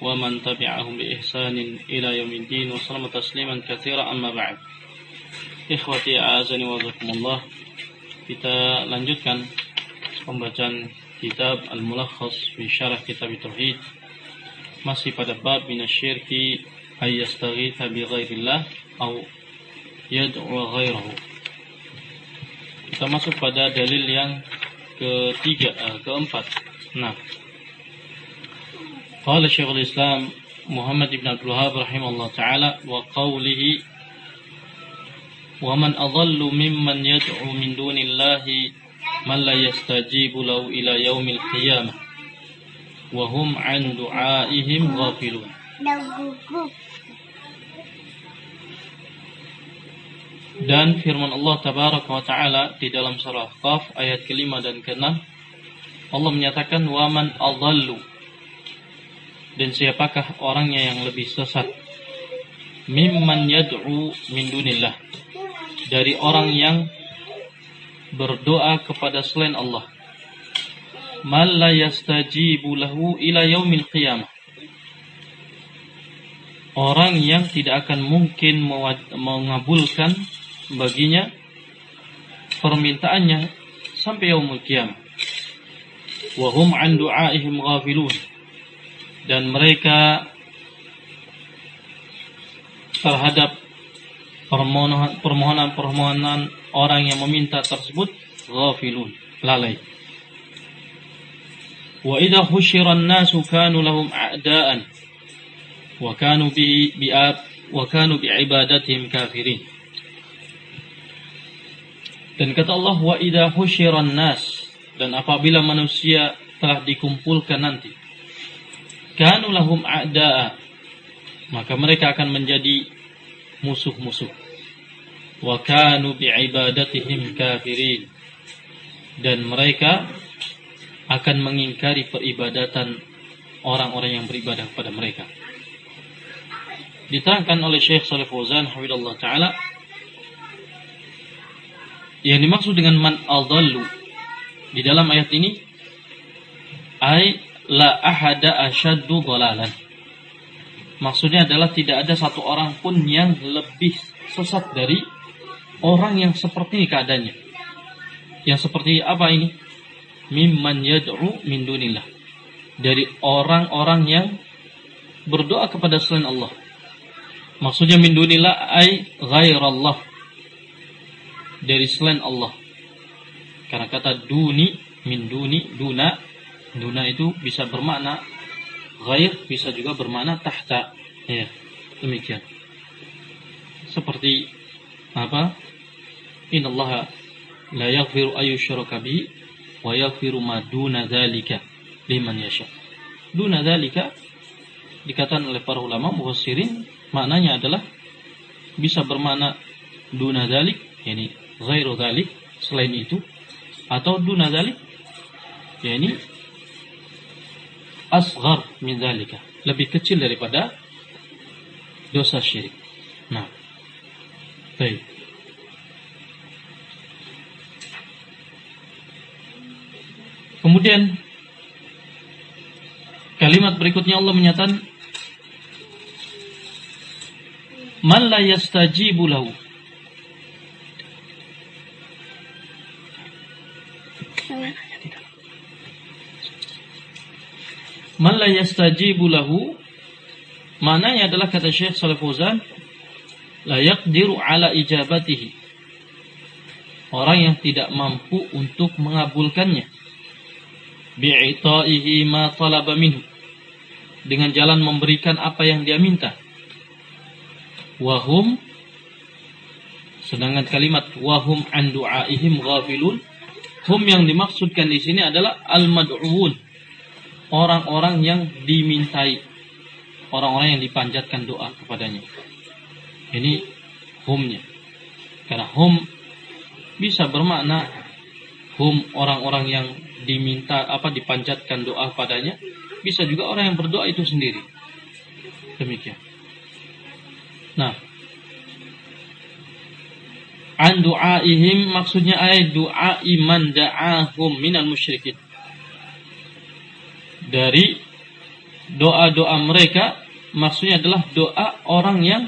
ومن تبعهم بإحسان إلى يوم الدين وسلم تسليما كثيرا أما بعد Ikhwati a'azani wa zakumullah Kita lanjutkan Pembacaan kitab Al-Mulakhas Fi syarah kitab Tauhid Masih pada bab Minasyirki Ayyastaghitha bi ghairillah Au Yad'u ghairahu Kita masuk pada dalil yang Ketiga, uh, keempat Nah Qala Syekhul Islam Muhammad ibn Abdul Wahab rahimahullah ta'ala Wa qawlihi ومن أضل ممن يدعو من دون الله من لا يستجيب له إلى يوم القيامة وهم عن دعائهم غافلون Dan firman Allah Tabaraka wa Ta'ala di dalam surah Qaf ayat kelima dan keenam Allah menyatakan waman adallu dan siapakah orangnya yang lebih sesat mimman yad'u min dunillah dari orang yang berdoa kepada selain Allah. Man la yastajibu lahu ila yaumil qiyamah. Orang yang tidak akan mungkin mengabulkan baginya permintaannya sampai yaumul qiyamah. Wa hum an du'aihim ghafilun. Dan mereka terhadap permohonan-permohonan orang yang meminta tersebut ghafilun, lalai. Wa idza husyira an-nasu kanu lahum a'daan wa kanu bi bi'ab wa kanu bi'ibadatihim kafirin. Dan kata Allah wa idza an-nas dan apabila manusia telah dikumpulkan nanti kanu lahum a'da'a maka mereka akan menjadi musuh-musuh. Wa kanu bi'ibadatihim kafirin. Dan mereka akan mengingkari peribadatan orang-orang yang beribadah kepada mereka. Diterangkan oleh Syekh Salih Fauzan hafizallahu taala yang dimaksud dengan man adallu di dalam ayat ini ay la ahada asyaddu dhalalan Maksudnya adalah tidak ada satu orang pun yang lebih sesat dari orang yang seperti ini keadaannya. Yang seperti apa ini? Mimman yad'u min dunillah. Dari orang-orang yang berdoa kepada selain Allah. Maksudnya min dunillah ay ghairallah. Dari selain Allah. Karena kata duni, min duni, duna. Duna itu bisa bermakna Ghair bisa juga bermakna tahta. Ya, demikian. Seperti apa? Innallaha la yaghfiru ayyushraka bi wa yaghfiru ma duna dzalika liman yasha. Duna dzalika dikatakan oleh para ulama mufassirin maknanya adalah bisa bermakna duna dzalik yakni ghairu dzalik selain itu atau duna dzalik yakni asghar min dzalika, lebih kecil daripada dosa syirik. Nah. Baik. Kemudian kalimat berikutnya Allah menyatakan Man la yastajibu lahu man la yastajibu lahu mananya adalah kata Syekh Saleh Fauzan la yaqdiru ala ijabatihi. Orang yang tidak mampu untuk mengabulkannya. Bi'ita'ihi ma talaba minhu. Dengan jalan memberikan apa yang dia minta. Wahum sedangkan kalimat wahum an du'aihim ghafilun hum yang dimaksudkan di sini adalah al-mad'uun orang-orang yang dimintai, orang-orang yang dipanjatkan doa kepadanya. Ini humnya. Karena hum bisa bermakna hum orang-orang yang diminta apa dipanjatkan doa padanya, bisa juga orang yang berdoa itu sendiri. Demikian. Nah, an du'aihim maksudnya ayat doa iman da'ahum minal musyrikin. Dari doa-doa mereka maksudnya adalah doa orang yang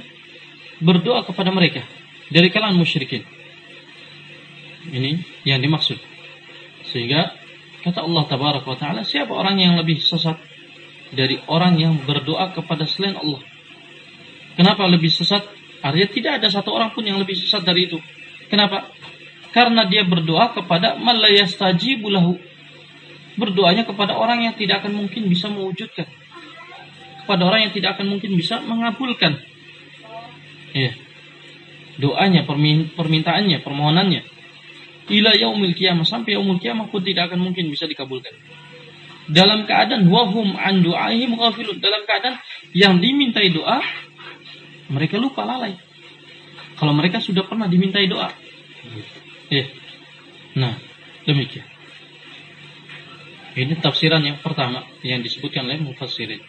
berdoa kepada mereka dari kalangan musyrikin. Ini yang dimaksud. Sehingga kata Allah tabaraka wa taala siapa orang yang lebih sesat dari orang yang berdoa kepada selain Allah? Kenapa lebih sesat? Artinya tidak ada satu orang pun yang lebih sesat dari itu. Kenapa? Karena dia berdoa kepada malayastajibu lahu. Berdoanya kepada orang yang tidak akan mungkin bisa mewujudkan. Kepada orang yang tidak akan mungkin bisa mengabulkan. Ya. Doanya, permintaannya, permohonannya. Ila yaumil kiamah sampai yaumil kiamah pun tidak akan mungkin bisa dikabulkan. Dalam keadaan wahum an du'aihim ghafilun. Dalam keadaan yang dimintai doa mereka lupa lalai. Kalau mereka sudah pernah dimintai doa. Ya. Nah, demikian. Ini tafsiran yang pertama yang disebutkan oleh mufassirin.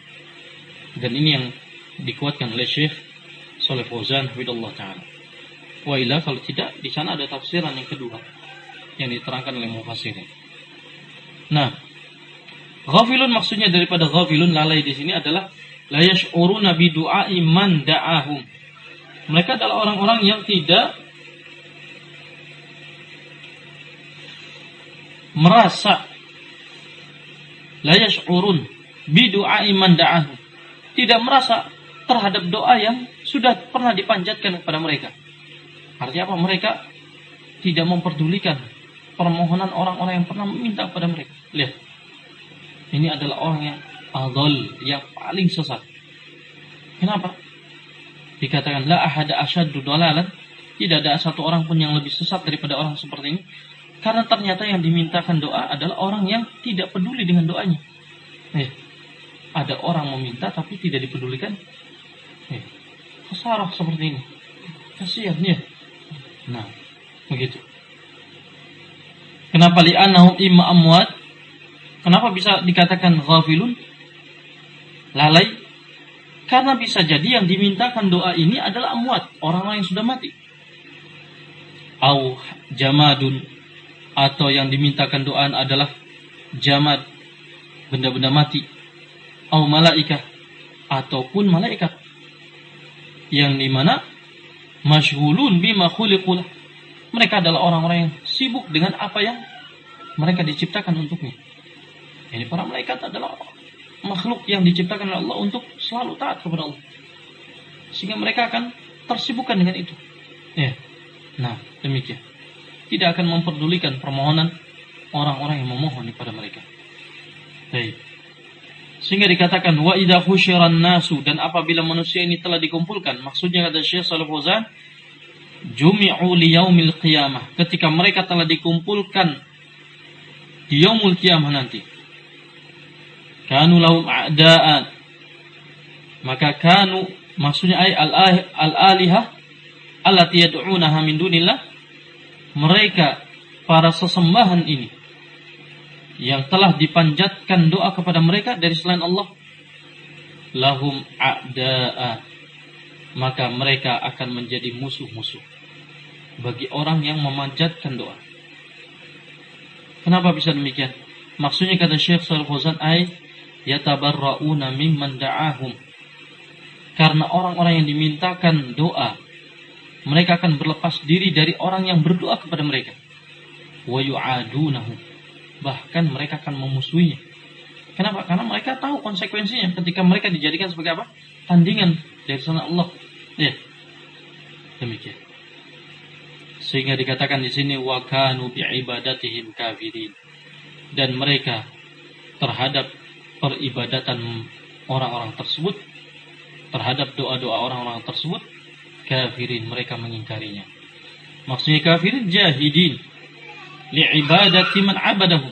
Dan ini yang dikuatkan oleh Syekh Saleh Fauzan Ta'ala. Wa ila kalau tidak, di sana ada tafsiran yang kedua yang diterangkan oleh mufassirin. Nah, ghafilun maksudnya daripada ghafilun lalai di sini adalah la bi du'ai man da'ahum mereka adalah orang-orang yang tidak merasa la yash'urun bi du'a man da'ahu. Tidak merasa terhadap doa yang sudah pernah dipanjatkan kepada mereka. Artinya apa? Mereka tidak memperdulikan permohonan orang-orang yang pernah meminta kepada mereka. Lihat. Ini adalah orang yang adol, yang paling sesat. Kenapa? dikatakan la ahada tidak ada satu orang pun yang lebih sesat daripada orang seperti ini. Karena ternyata yang dimintakan doa adalah orang yang tidak peduli dengan doanya. Eh, ada orang meminta tapi tidak dipedulikan. Eh, kesarah seperti ini. Kasihan ya. Nah, begitu. Kenapa li'annahum imma amwat? Kenapa bisa dikatakan ghafilun? Lalai karena bisa jadi yang dimintakan doa ini adalah amwat, orang-orang yang sudah mati. Au jamadun atau yang dimintakan doa adalah jamad, benda-benda mati. Au malaikah ataupun malaikat. Yang di mana masyhulun bima khuliqul. Mereka adalah orang-orang yang sibuk dengan apa yang mereka diciptakan untuknya. Ini para malaikat adalah makhluk yang diciptakan oleh Allah untuk selalu taat kepada Allah. Sehingga mereka akan tersibukkan dengan itu. Ya. Nah, demikian. Tidak akan memperdulikan permohonan orang-orang yang memohon kepada mereka. Baik. Sehingga dikatakan wa idza khusyiran nasu dan apabila manusia ini telah dikumpulkan, maksudnya kata Syekh Shalih Fauzan, jumi'u li yaumil qiyamah. Ketika mereka telah dikumpulkan di yaumul qiyamah nanti kanu lahum a'da'an maka kanu maksudnya ay al-alihah allati yad'unaha min dunillah mereka para sesembahan ini yang telah dipanjatkan doa kepada mereka dari selain Allah lahum a'da'a maka mereka akan menjadi musuh-musuh bagi orang yang memanjatkan doa. Kenapa bisa demikian? Maksudnya kata Syekh Shalih Fauzan ay yatabarrauna mimman da'ahum. Karena orang-orang yang dimintakan doa, mereka akan berlepas diri dari orang yang berdoa kepada mereka. Bahkan mereka akan memusuhinya. Kenapa? Karena mereka tahu konsekuensinya ketika mereka dijadikan sebagai apa? Tandingan dari sana Allah. Ya. Demikian. Sehingga dikatakan di sini wa kanu bi'ibadatihim kafirin. Dan mereka terhadap peribadatan orang-orang tersebut terhadap doa-doa orang-orang tersebut kafirin mereka mengingkarinya. Maksudnya kafirin jahidin. Li'ibadati man abadahu.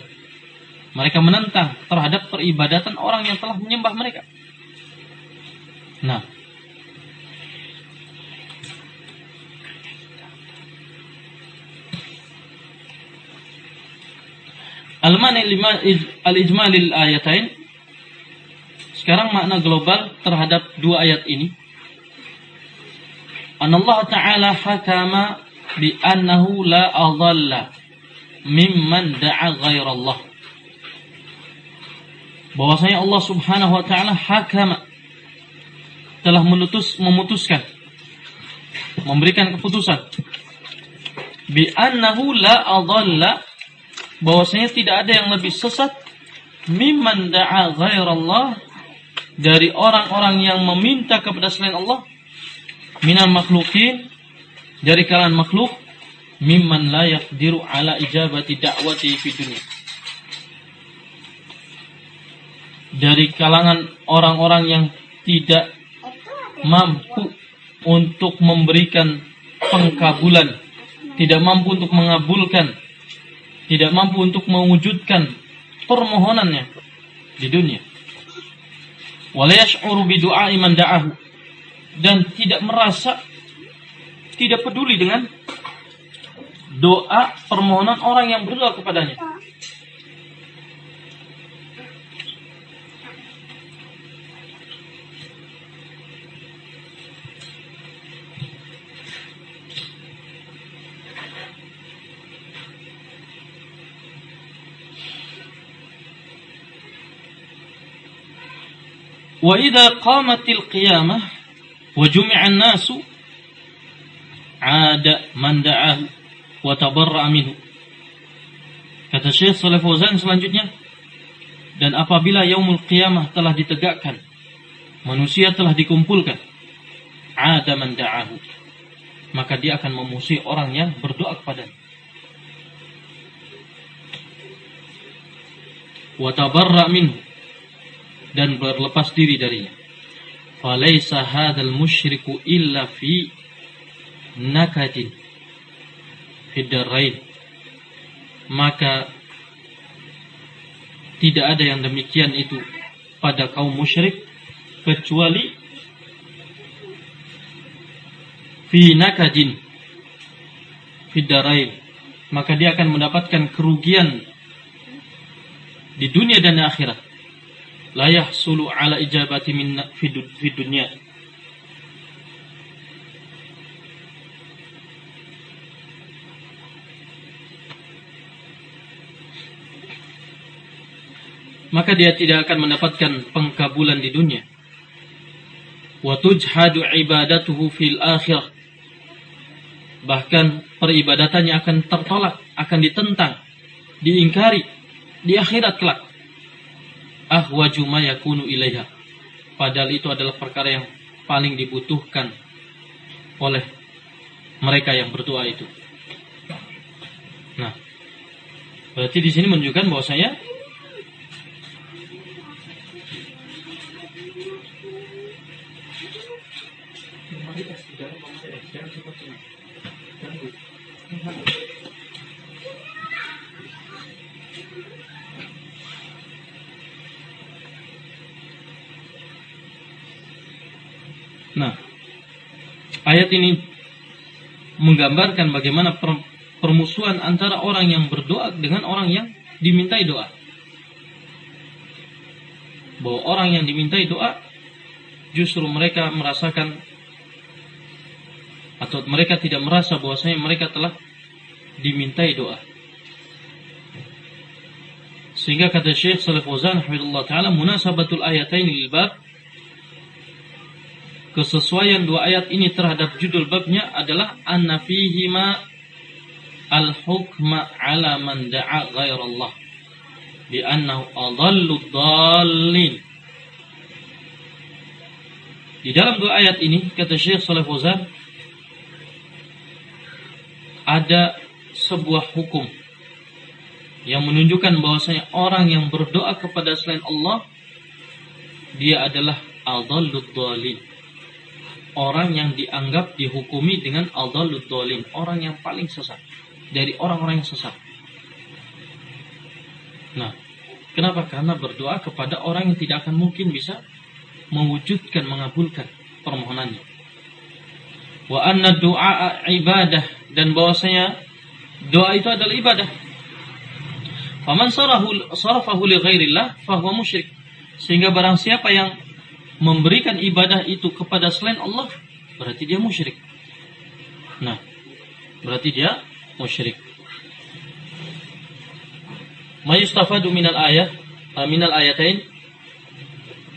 Mereka menentang terhadap peribadatan orang yang telah menyembah mereka. Nah. Al-mani al-ijmalil ayatain. Sekarang makna global terhadap dua ayat ini. Allah Ta'ala hakama bi annahu la adalla mimman da'a ghairallah. Bahwasanya Allah Subhanahu wa taala hakama telah memutus, memutuskan memberikan keputusan bi annahu la adalla bahwasanya tidak ada yang lebih sesat mimman da'a ghairallah dari orang-orang yang meminta kepada selain Allah minal makhlukin dari kalangan makhluk mimman la yaqdiru ala ijabati da'wati fi dunia. Dari kalangan orang-orang yang tidak mampu untuk memberikan pengkabulan tidak mampu untuk mengabulkan tidak mampu untuk mewujudkan permohonannya di dunia. Wala yash'uru bi dan tidak merasa tidak peduli dengan doa permohonan orang yang berdoa kepadanya. وإذا قامت القيامة wajumi'an nasu ada man da'ahu wa tabarra'a minhu. Kata Syekh Saleh Fauzan selanjutnya, dan apabila yaumul qiyamah telah ditegakkan, manusia telah dikumpulkan, ada man da'ahu. Maka dia akan memusuhi orang yang berdoa kepada Wa tabarra'a minhu dan berlepas diri darinya. Falaisa hadzal musyriku illa fi nakadin fidarain. Maka tidak ada yang demikian itu pada kaum musyrik kecuali fi nakadin fidarain. Maka dia akan mendapatkan kerugian di dunia dan akhirat la yahsulu ala ijabati min fi dunya. Maka dia tidak akan mendapatkan pengkabulan di dunia. Wa tujhadu ibadatuhu fil akhirah. Bahkan peribadatannya akan tertolak akan ditentang diingkari di akhirat kelak ahwaju ma yakunu ilaiha. Padahal itu adalah perkara yang paling dibutuhkan oleh mereka yang berdoa itu. Nah, berarti di sini menunjukkan bahwa Nah, ayat ini menggambarkan bagaimana permusuhan antara orang yang berdoa dengan orang yang dimintai doa. Bahwa orang yang dimintai doa justru mereka merasakan atau mereka tidak merasa bahwasanya mereka telah dimintai doa. Sehingga kata Syekh Salih Fauzan taala munasabatul ayatain lil bab kesesuaian dua ayat ini terhadap judul babnya adalah anna fihima al-hukma ala man da'a ghairallah. Bi annahu adallu dallin. Di dalam dua ayat ini kata Syekh Saleh Fauzan ada sebuah hukum yang menunjukkan bahwasanya orang yang berdoa kepada selain Allah dia adalah adallu dallin orang yang dianggap dihukumi dengan aldalud dolin, orang yang paling sesat dari orang-orang yang sesat. Nah, kenapa? Karena berdoa kepada orang yang tidak akan mungkin bisa mewujudkan, mengabulkan permohonannya. Wa anna doa ibadah dan bahwasanya doa itu adalah ibadah. Faman sarahu sarafahu li ghairillah fahuwa musyrik. Sehingga barang siapa yang memberikan ibadah itu kepada selain Allah, berarti dia musyrik. Nah, berarti dia musyrik. Ma yustafadu minal ayat, uh, minal ayatain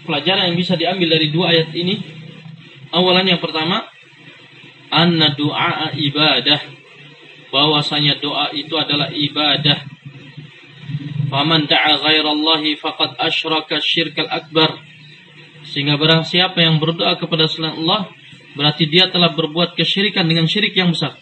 pelajaran yang bisa diambil dari dua ayat ini awalan yang pertama anna doa ibadah bahwasanya doa itu adalah ibadah faman da'a ghairallahi faqad asyraka syirkal akbar sehingga barang siapa yang berdoa kepada selain Allah berarti dia telah berbuat kesyirikan dengan syirik yang besar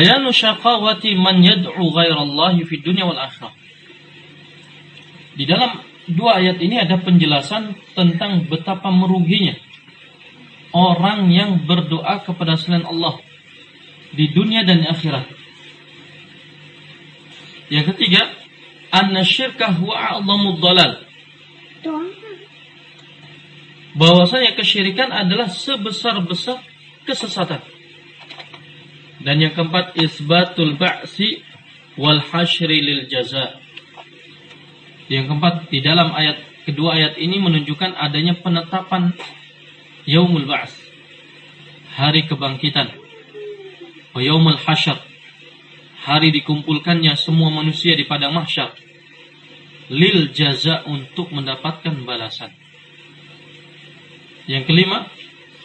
bayanu syaqawati man yad'u ghairallahi fid dunya wal akhirah. Di dalam dua ayat ini ada penjelasan tentang betapa meruginya orang yang berdoa kepada selain Allah di dunia dan di akhirat. Yang ketiga, anna syirka huwa a'zamu dhalal bahwasanya kesyirikan adalah sebesar-besar kesesatan. Dan yang keempat isbatul ba'si wal hasyri lil jaza. Yang keempat di dalam ayat kedua ayat ini menunjukkan adanya penetapan yaumul ba's. Hari kebangkitan. Wa yaumul hasyr. Hari dikumpulkannya semua manusia di padang mahsyar. Lil jaza untuk mendapatkan balasan. Yang kelima,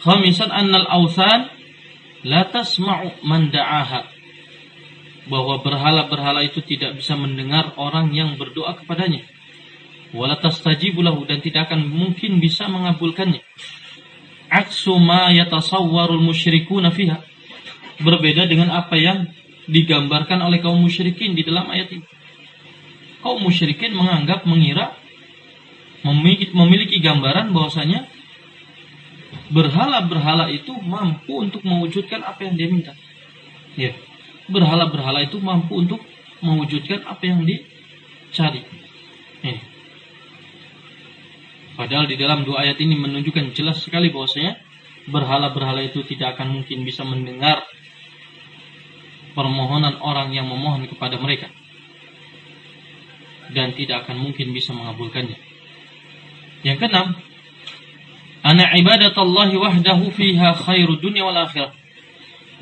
khamisan annal awsan la tasma'u man da'aha. Bahwa berhala-berhala itu tidak bisa mendengar orang yang berdoa kepadanya. Wala tastajibu lahu dan tidak akan mungkin bisa mengabulkannya. Aksu ma yatasawwarul musyrikuna fiha. Berbeda dengan apa yang digambarkan oleh kaum musyrikin di dalam ayat ini. Kaum musyrikin menganggap mengira memiliki gambaran bahwasanya berhala-berhala itu mampu untuk mewujudkan apa yang dia minta. Ya. Berhala-berhala itu mampu untuk mewujudkan apa yang dicari. Ya. Padahal di dalam dua ayat ini menunjukkan jelas sekali bahwasanya berhala-berhala itu tidak akan mungkin bisa mendengar permohonan orang yang memohon kepada mereka dan tidak akan mungkin bisa mengabulkannya. Yang keenam, Ana ibadatallahi wahdahu fiha khairu dunia wal akhirah.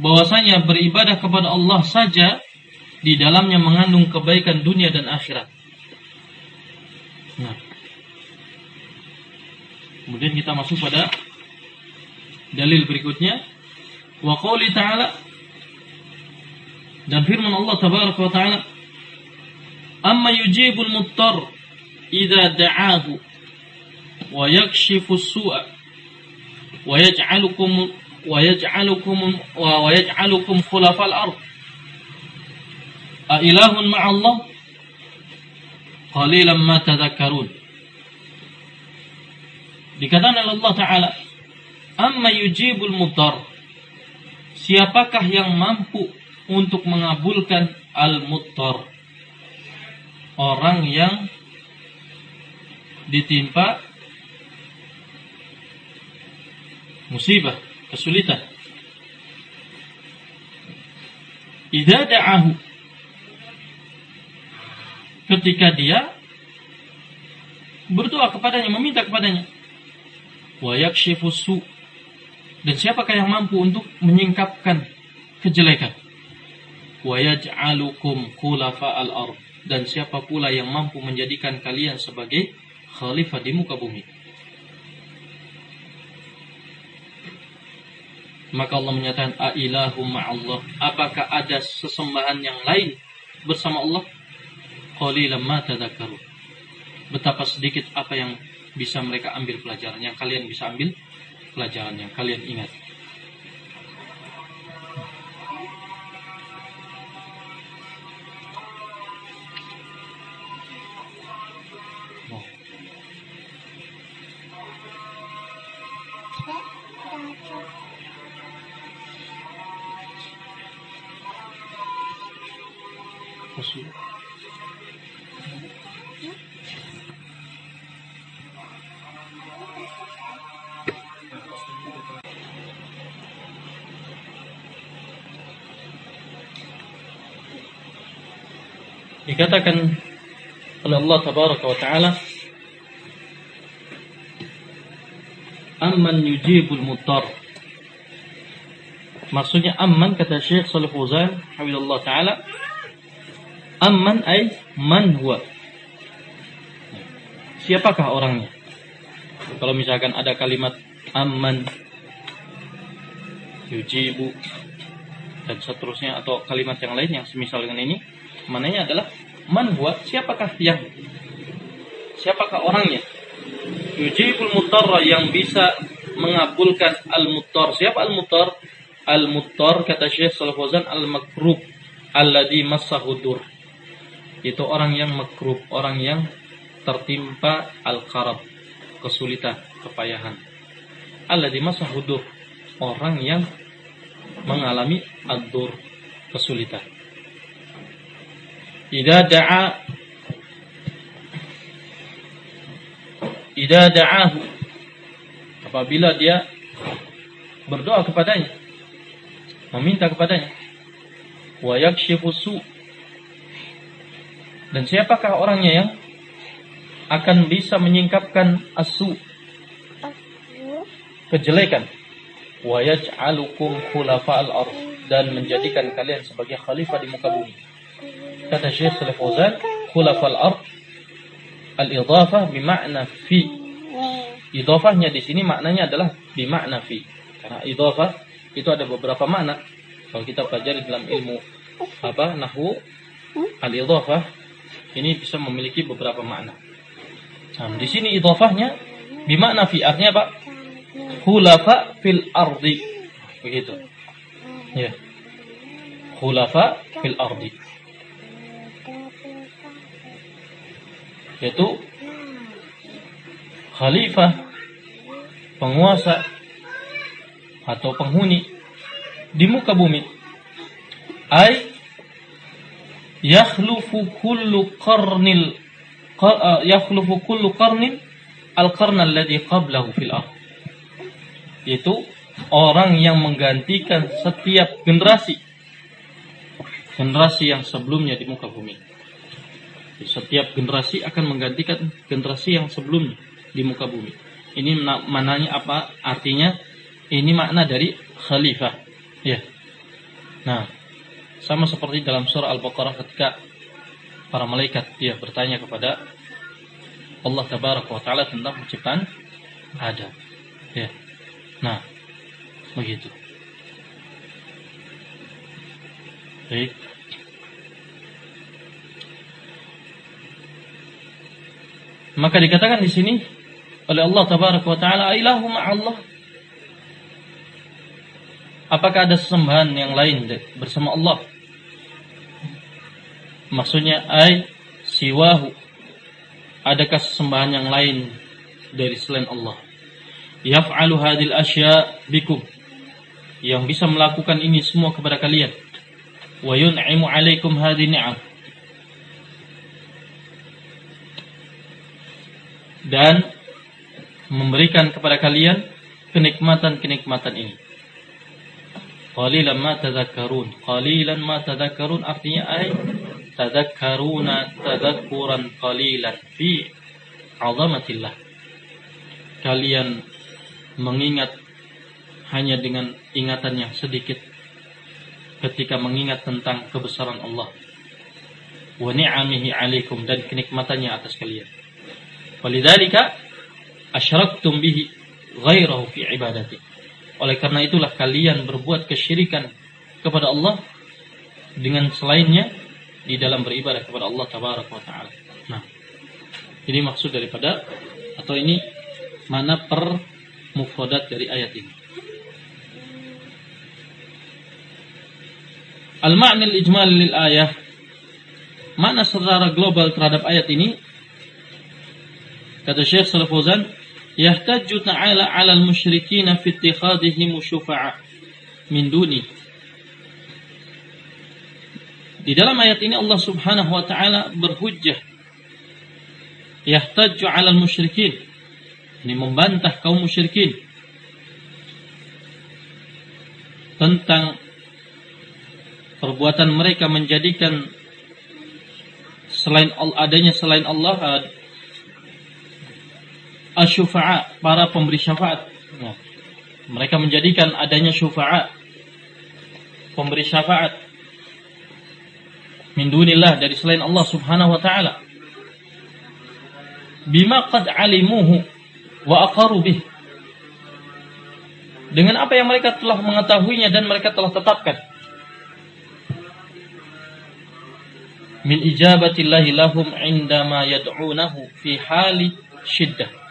Bahwasanya beribadah kepada Allah saja di dalamnya mengandung kebaikan dunia dan akhirat. Nah. Kemudian kita masuk pada dalil berikutnya. Wa qawli ta'ala dan firman Allah tabaraka wa ta'ala amma yujibul muttar idza da'ahu wa yakshifu su'a ويجعلكم ويجعلكم ويجعلكم خلفاء الأرض أإله مع الله قليلا ما تذكرون dikatakan oleh Allah Ta'ala amma yujibul mudar siapakah yang mampu untuk mengabulkan al-mudar orang yang ditimpa musibah, kesulitan. Idza da'ahu ketika dia berdoa kepadanya, meminta kepadanya. Wa yakshifu dan siapakah yang mampu untuk menyingkapkan kejelekan? Wa yaj'alukum khulafa'al ard dan siapa pula yang mampu menjadikan kalian sebagai khalifah di muka bumi? Maka Allah menyatakan ailahu ma'allah. Apakah ada sesembahan yang lain bersama Allah? Ma. Betapa sedikit apa yang bisa mereka ambil pelajaran, yang kalian bisa ambil pelajaran yang kalian ingat. Susu. Dikatakan oleh Allah Tabaraka wa Ta'ala Amman yujibul muttar Maksudnya amman kata Syekh Salih Fauzan Hafizullah Ta'ala Amman ay man huwa Siapakah orangnya Kalau misalkan ada kalimat Amman Yujibu Dan seterusnya Atau kalimat yang lain yang semisal dengan ini Mananya adalah Man huwa Siapakah yang Siapakah orangnya Yujibul mutarra yang bisa mengabulkan al-muttar. Siapa al-muttar? Al-muttar kata Syekh Shalih Fauzan al-makrub alladhi massahudur. Itu orang yang makrub, orang yang tertimpa al-karab, kesulitan, kepayahan. Alladhi massahudur, orang yang mengalami ad-dur, kesulitan. Idza da'a Idza da'ahu apabila dia berdoa kepadanya meminta kepadanya wa yakshifu su dan siapakah orangnya yang akan bisa menyingkapkan asu kejelekan wa yaj'alukum khulafa'al ardh dan menjadikan kalian sebagai khalifah di muka bumi kata Syekh Salih Fauzan khulafa'al ardh al-idhafah bimakna fi. Idhafahnya di sini maknanya adalah bimakna fi. Karena idhafah itu ada beberapa makna. Kalau kita pelajari dalam ilmu apa nahwu al-idhafah ini bisa memiliki beberapa makna. Nah, di sini idhafahnya bimakna fi artinya apa? Khulafa fil ardi. Begitu. Ya. Khulafa fil ardi. yaitu khalifah, penguasa atau penghuni di muka bumi. Ai yakhlufu kullu qarnil yakhlufu kullu qarnin al-qarn alladhi qablahu fil ard. Itu orang yang menggantikan setiap generasi generasi yang sebelumnya di muka bumi. Setiap generasi akan menggantikan generasi yang sebelumnya di muka bumi. Ini mananya apa? Artinya ini makna dari khalifah. Ya. Nah, sama seperti dalam surah Al-Baqarah ketika para malaikat dia bertanya kepada Allah Tabaraka wa taala tentang penciptaan Adam. Ya. Nah, begitu. Baik. Maka dikatakan di sini oleh Allah Tabaraka wa taala ilahu Allah. Apakah ada sesembahan yang lain bersama Allah? Maksudnya ai siwahu. Adakah sesembahan yang lain dari selain Allah? Yaf'alu hadil asya bikum. Yang bisa melakukan ini semua kepada kalian. Wa yun'imu alaikum hadhi ni'am dan memberikan kepada kalian kenikmatan-kenikmatan ini. Qalilan ma tadhakkarun. Qalilan ma tadhakkarun artinya ay tadhakkaruna tadhakkuran qalilan fi azamatillah. Kalian mengingat hanya dengan ingatan yang sedikit ketika mengingat tentang kebesaran Allah wa ni'amihi alaikum dan kenikmatannya atas kalian. Walidzalika asyraktum bihi ghairahu fi ibadati. Oleh karena itulah kalian berbuat kesyirikan kepada Allah dengan selainnya di dalam beribadah kepada Allah tabaraka wa taala. Nah, ini maksud daripada atau ini mana per mufradat dari ayat ini. Al-ma'na al-ijmal lil ayah Makna secara global terhadap ayat ini Kata Syekh Salih Fauzan, "Yahtajju ta'ala 'ala al-musyrikin fi ittikhadihim syufa'a min duni." Di dalam ayat ini Allah Subhanahu wa taala berhujjah yahtaju 'alal musyrikin. Ini membantah kaum musyrikin tentang perbuatan mereka menjadikan selain adanya selain Allah asyufa'a para pemberi syafaat. Nah, mereka menjadikan adanya syufa'a pemberi syafaat min dunillah dari selain Allah Subhanahu wa taala. Bima qad alimuhu wa aqaru bih. Dengan apa yang mereka telah mengetahuinya dan mereka telah tetapkan. Min ijabatillahi lahum indama yad'unahu fi hali syiddah.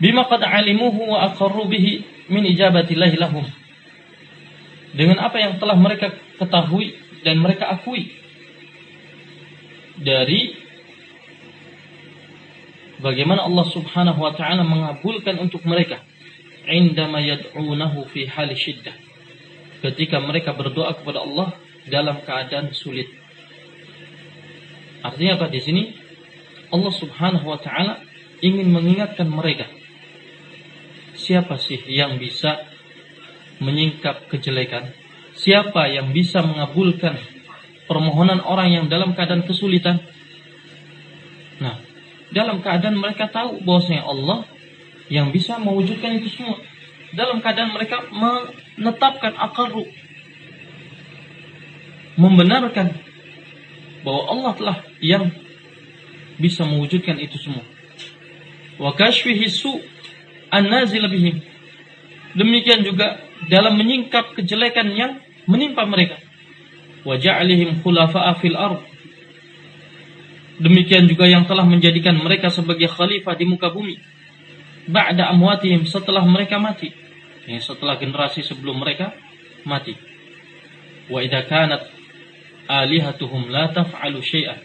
Bima qad alimuhu wa aqarru bihi min ijabatillahi lahum. Dengan apa yang telah mereka ketahui dan mereka akui dari bagaimana Allah Subhanahu wa taala mengabulkan untuk mereka. Indama yad'unahu fi hal syiddah. Ketika mereka berdoa kepada Allah dalam keadaan sulit. Artinya apa? Di sini Allah Subhanahu wa taala ingin mengingatkan mereka siapa sih yang bisa menyingkap kejelekan? Siapa yang bisa mengabulkan permohonan orang yang dalam keadaan kesulitan? Nah, dalam keadaan mereka tahu bahwasanya Allah yang bisa mewujudkan itu semua. Dalam keadaan mereka menetapkan akaru membenarkan bahwa Allah telah yang bisa mewujudkan itu semua. Wa kashfihi su an-nazil bihim. Demikian juga dalam menyingkap kejelekan yang menimpa mereka. Wa ja'alihim khulafa'a fil ard. Demikian juga yang telah menjadikan mereka sebagai khalifah di muka bumi. Ba'da amwatihim setelah mereka mati. Ya, setelah generasi sebelum mereka mati. Wa idza kanat alihatuhum la taf'alu syai'an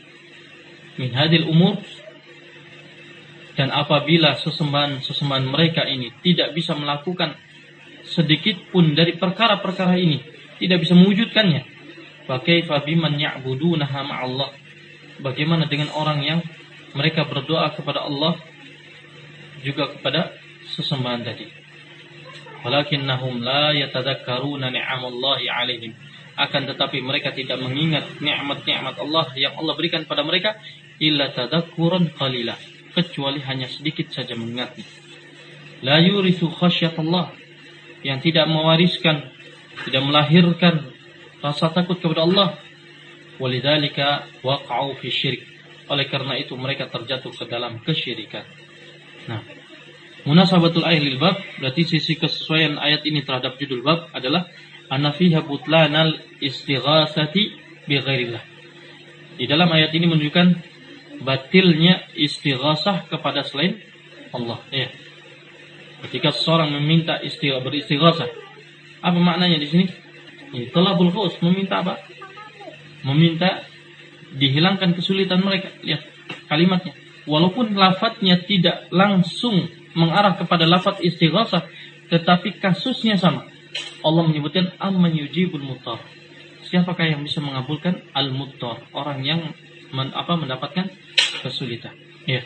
min hadhil umur dan apabila sesembahan-sesembahan mereka ini tidak bisa melakukan sedikit pun dari perkara-perkara ini, tidak bisa mewujudkannya, fakaifa biman ya'budunaha ma'allah? Bagaimana dengan orang yang mereka berdoa kepada Allah juga kepada sesembahan tadi? Walakinnahum la yatadakkaruna ni'amallahi 'alaihim. Akan tetapi mereka tidak mengingat nikmat-nikmat Allah yang Allah berikan pada mereka illa tadakkuran qalilah kecuali hanya sedikit saja mengingatnya. La yurithu Allah yang tidak mewariskan, tidak melahirkan rasa takut kepada Allah. Walidzalika waqa'u fi syirik. Oleh karena itu mereka terjatuh ke dalam kesyirikan. Nah, munasabatul ayat bab berarti sisi kesesuaian ayat ini terhadap judul bab adalah anafiha butlanal istighasati bi. Di dalam ayat ini menunjukkan batilnya istighasah kepada selain Allah. Ya. Ketika seorang meminta istighasah beristighasah, apa maknanya di sini? Ya, talabul meminta apa? Meminta dihilangkan kesulitan mereka. Lihat kalimatnya. Walaupun lafadznya tidak langsung mengarah kepada lafadz istighasah, tetapi kasusnya sama. Allah menyebutkan amman yujibul mutar. Siapakah yang bisa mengabulkan al-muttar? Orang yang men, apa mendapatkan kesulitan. Ya.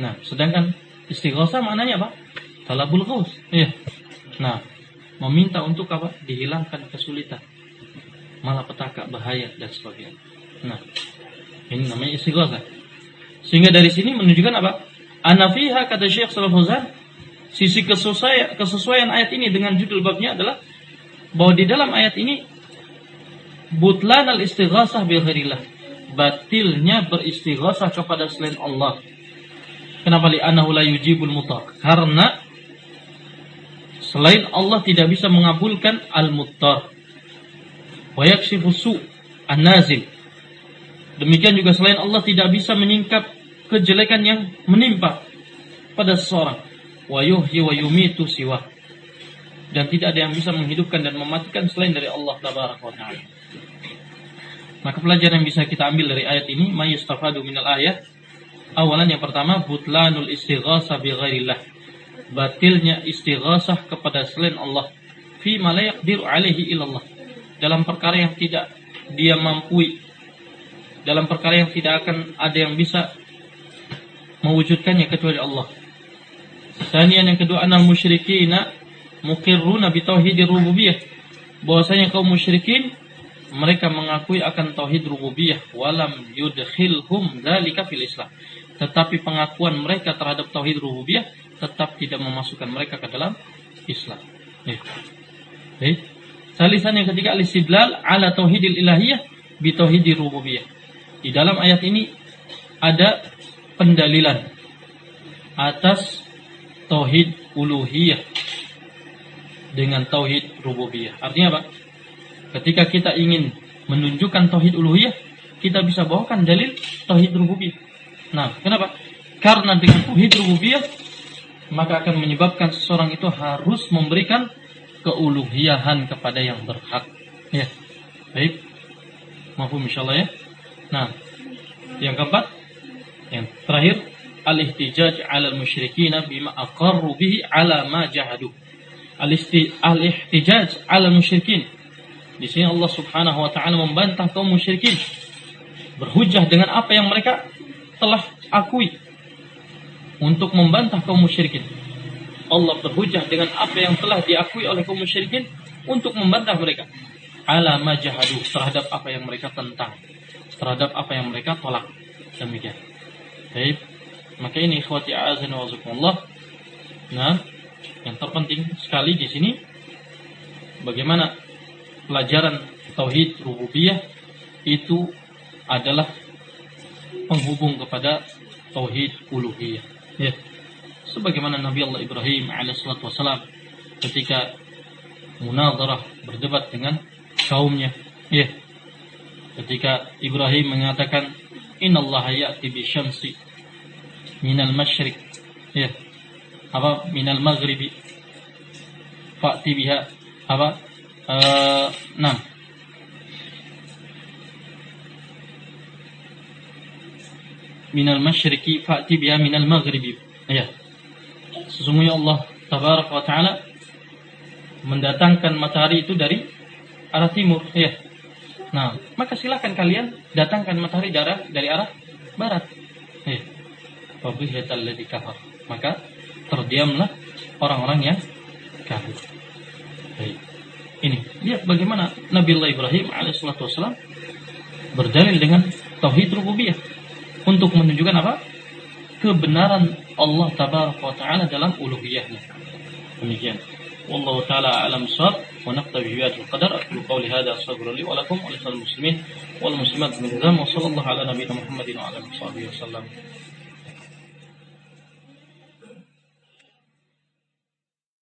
Nah, sedangkan istighosa maknanya apa? Talabul ghaus. Ya. Nah, meminta untuk apa? Dihilangkan kesulitan. Malapetaka, bahaya dan sebagainya. Nah, ini namanya istighosa. Sehingga dari sini menunjukkan apa? Anafiha kata Syekh Fauzan, sisi kesesuaian, kesesuaian ayat ini dengan judul babnya adalah bahwa di dalam ayat ini butlan al istighasah bil ghairillah batilnya beristighosah kepada selain Allah. Kenapa li'annahu la yujibul mutar? Karena selain Allah tidak bisa mengabulkan al-muttar. Wa yakshifu su an-nazil. Demikian juga selain Allah tidak bisa menyingkap kejelekan yang menimpa pada seseorang. Wa yuhyi wa yumitu siwa. dan tidak ada yang bisa menghidupkan dan mematikan selain dari Allah taala. Maka pelajaran yang bisa kita ambil dari ayat ini, mayustafadu minal ayat. Awalan yang pertama, butlanul istighasa bi ghairillah. Batilnya istighasah kepada selain Allah. Fi ma la yaqdiru alaihi illallah. Dalam perkara yang tidak dia mampu dalam perkara yang tidak akan ada yang bisa mewujudkannya kecuali Allah. Sanian yang kedua, anal musyrikina muqirruna bi tauhidir rububiyah. Bahwasanya kaum musyrikin mereka mengakui akan tauhid rububiyah walam yudkhilhum dzalika fil Islam. Tetapi pengakuan mereka terhadap tauhid rububiyah tetap tidak memasukkan mereka ke dalam Islam. Ya. Baik. Salisan yang ketiga al-istidlal ala tauhidil ilahiyah bi tauhidir rububiyah. Di dalam ayat ini ada pendalilan atas tauhid uluhiyah dengan tauhid rububiyah. Artinya apa? Ketika kita ingin menunjukkan tauhid uluhiyah, kita bisa bawakan dalil tauhid rububiyah. Nah, kenapa? Karena dengan tauhid rububiyah maka akan menyebabkan seseorang itu harus memberikan keuluhiyahan kepada yang berhak. Ya. Baik. Maafum insyaallah ya. Nah, yang keempat, yang terakhir al-ihtijaj 'ala al-musyrikin bima aqarru bihi 'ala ma jahadu al-ihtijaj ala musyrikin. Di sini Allah Subhanahu wa taala membantah kaum musyrikin berhujah dengan apa yang mereka telah akui untuk membantah kaum musyrikin. Allah berhujah dengan apa yang telah diakui oleh kaum musyrikin untuk membantah mereka. Ala majahadu terhadap apa yang mereka tentang, terhadap apa yang mereka tolak. Demikian. Baik. Maka ini ikhwati azan wa Nah, yang terpenting sekali di sini bagaimana pelajaran tauhid rububiyah itu adalah penghubung kepada tauhid uluhiyah. Ya. Sebagaimana Nabi Allah Ibrahim alaihissalatu ketika munadharah berdebat dengan kaumnya. Ya. Ketika Ibrahim mengatakan innallaha ya'ti bi syamsi minal masyriq. Ya apa minal maghribi fa'ti biha apa uh, nah minal masyriqi fa'ti biha minal maghribi. Ya sesungguhnya Allah tabarak wa taala mendatangkan matahari itu dari arah timur. Ya nah maka silakan kalian datangkan matahari dari dari arah barat. Ya maka terdiamlah orang-orang yang kafir. Baik. Ini lihat bagaimana Nabi Allah Ibrahim alaihissalam berdalil dengan tauhid rububiyah untuk menunjukkan apa? kebenaran Allah tabaraka wa taala dalam uluhiyahnya. Demikian. Wallahu taala alam shawab wa naqtabi bi hadhal qadar aqulu qawli hadha astaghfiru li wa lakum wa lisal muslimin wal muslimat min wa sallallahu ala nabiyyina Muhammadin